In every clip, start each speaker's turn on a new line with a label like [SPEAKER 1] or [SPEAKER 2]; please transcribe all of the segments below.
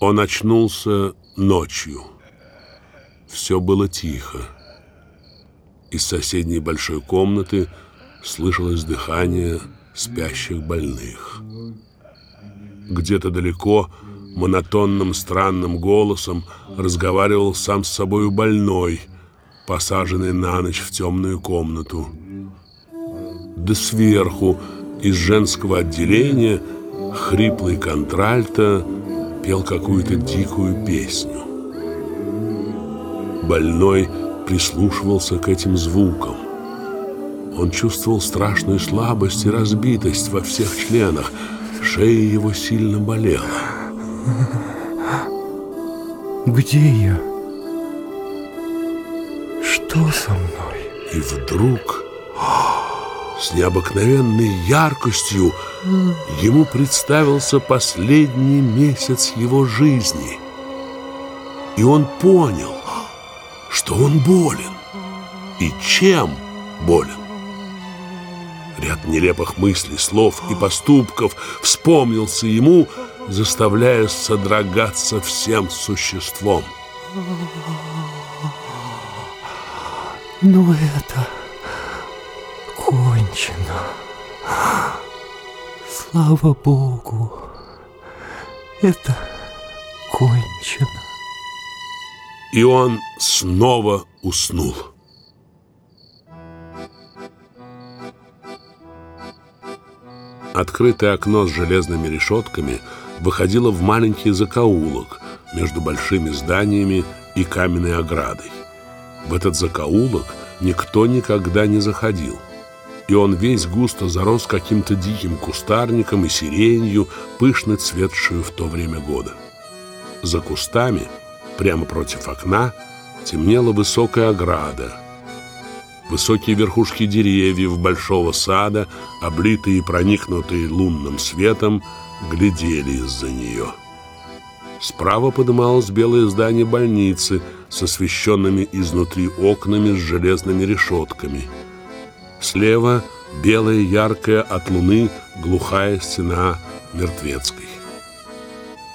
[SPEAKER 1] Он очнулся ночью. Все было тихо. Из соседней большой комнаты слышалось дыхание спящих больных. Где-то далеко монотонным странным голосом разговаривал сам с собою больной, посаженный на ночь в темную комнату. Да сверху из женского отделения хриплый контральто пел какую-то дикую песню. Больной прислушивался к этим звукам. Он чувствовал страшную слабость и разбитость во всех членах. Шея его сильно болела.
[SPEAKER 2] Где я? Что со мной?
[SPEAKER 1] И вдруг с необыкновенной яркостью ему представился последний месяц его жизни. И он понял, что он болен. И чем болен? Ряд нелепых мыслей, слов и поступков вспомнился ему, заставляя содрогаться всем существом.
[SPEAKER 2] Ну это кончено. Слава Богу, это кончено.
[SPEAKER 1] И он снова уснул. Открытое окно с железными решетками выходило в маленький закоулок между большими зданиями и каменной оградой. В этот закоулок никто никогда не заходил и он весь густо зарос каким-то диким кустарником и сиренью, пышно цветшую в то время года. За кустами, прямо против окна, темнела высокая ограда. Высокие верхушки деревьев большого сада, облитые и проникнутые лунным светом, глядели из-за нее. Справа подымалось белое здание больницы с освещенными изнутри окнами с железными решетками – Слева белая яркая от луны глухая стена мертвецкой.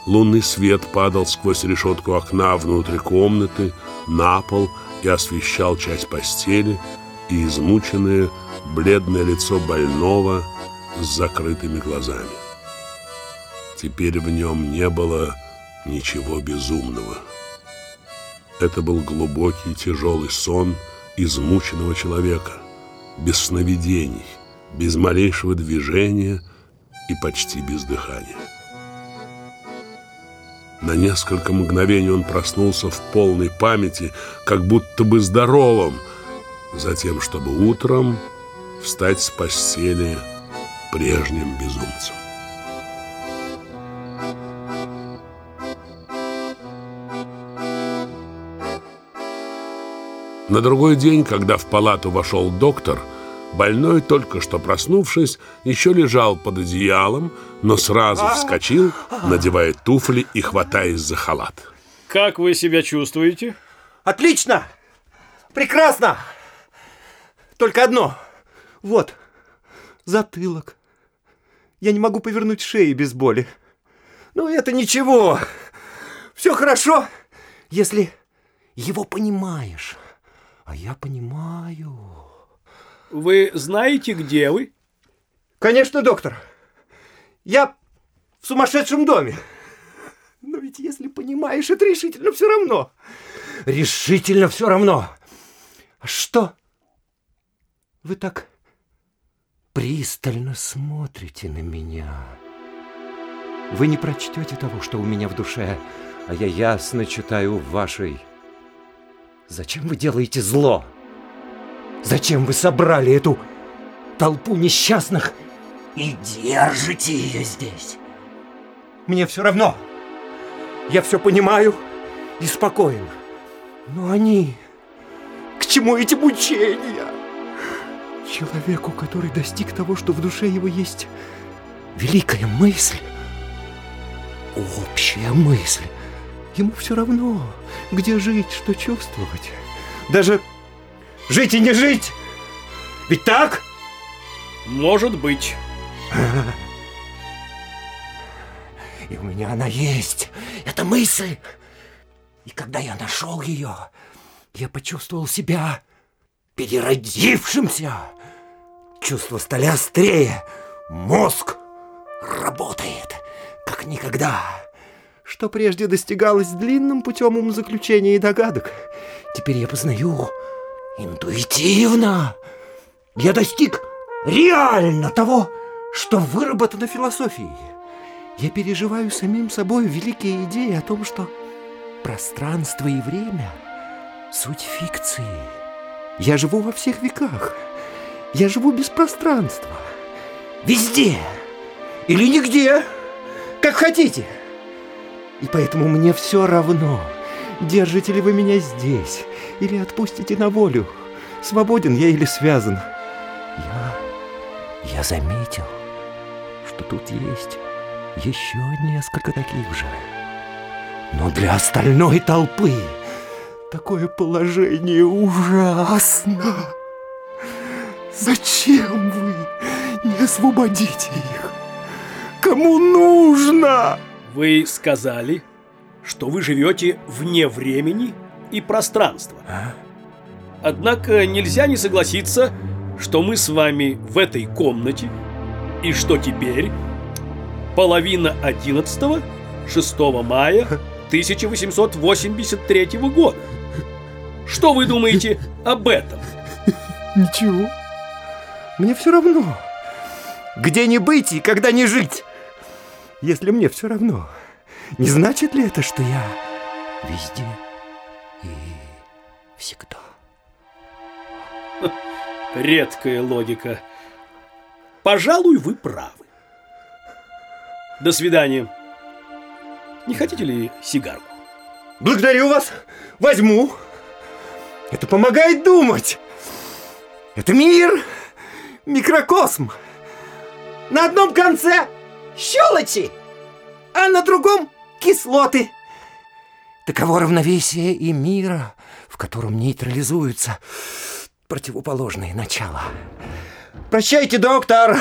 [SPEAKER 1] Лунный свет падал сквозь решетку окна внутрь комнаты, на пол и освещал часть постели и измученное бледное лицо больного с закрытыми глазами. Теперь в нем не было ничего безумного. Это был глубокий тяжелый сон измученного человека – без сновидений, без малейшего движения и почти без дыхания. На несколько мгновений он проснулся в полной памяти, как будто бы здоровым, затем, чтобы утром встать с постели прежним безумцем. На другой день, когда в палату вошел доктор, больной, только что проснувшись, еще лежал под одеялом, но сразу вскочил, надевая туфли и хватаясь за халат.
[SPEAKER 3] Как вы себя чувствуете?
[SPEAKER 4] Отлично! Прекрасно! Только одно. Вот, затылок. Я не могу повернуть шею без боли. Но это ничего. Все хорошо, если его понимаешь. А я понимаю.
[SPEAKER 3] Вы знаете, где вы?
[SPEAKER 4] Конечно, доктор. Я в сумасшедшем доме. Но ведь если понимаешь, это решительно все равно. Решительно все равно. А что? Вы так пристально смотрите на меня. Вы не прочтете того, что у меня в душе, а я ясно читаю в вашей Зачем вы делаете зло? Зачем вы собрали эту толпу несчастных и держите ее здесь? Мне все равно. Я все понимаю и спокоен. Но они... К чему эти мучения? Человеку, который достиг того, что в душе его есть великая мысль, общая мысль, Ему все равно, где жить, что чувствовать. Даже жить и не жить. Ведь так?
[SPEAKER 3] Может быть.
[SPEAKER 4] И у меня она есть. Это мысль. И когда я нашел ее, я почувствовал себя переродившимся. Чувства стали острее. Мозг работает, как никогда. Что прежде достигалось длинным путем умозаключения и догадок, теперь я познаю интуитивно. Я достиг реально того, что выработано философией. Я переживаю самим собой великие идеи о том, что пространство и время — суть фикции. Я живу во всех веках. Я живу без пространства. Везде. Или нигде. Как хотите. И поэтому мне все равно, держите ли вы меня здесь или отпустите на волю. Свободен я или связан. Я... я заметил, что тут есть еще несколько таких же. Но для остальной толпы такое положение ужасно. Зачем вы не освободите их? Кому нужно?
[SPEAKER 3] Вы сказали, что вы живете вне времени и пространства.
[SPEAKER 4] А?
[SPEAKER 3] Однако нельзя не согласиться, что мы с вами в этой комнате, и что теперь половина одиннадцатого, 6 мая 1883 года. Что вы думаете об этом?
[SPEAKER 4] Ничего. Мне все равно. Где не быть и когда не жить. Если мне все равно, не значит ли это, что я везде и всегда?
[SPEAKER 3] Редкая логика. Пожалуй, вы правы. До свидания. Не хотите ли сигарку?
[SPEAKER 4] Благодарю вас. Возьму. Это помогает думать. Это мир, микрокосм. На одном конце щелочи, а на другом кислоты. Таково равновесие и мира, в котором нейтрализуются противоположные начала. Прощайте, доктор.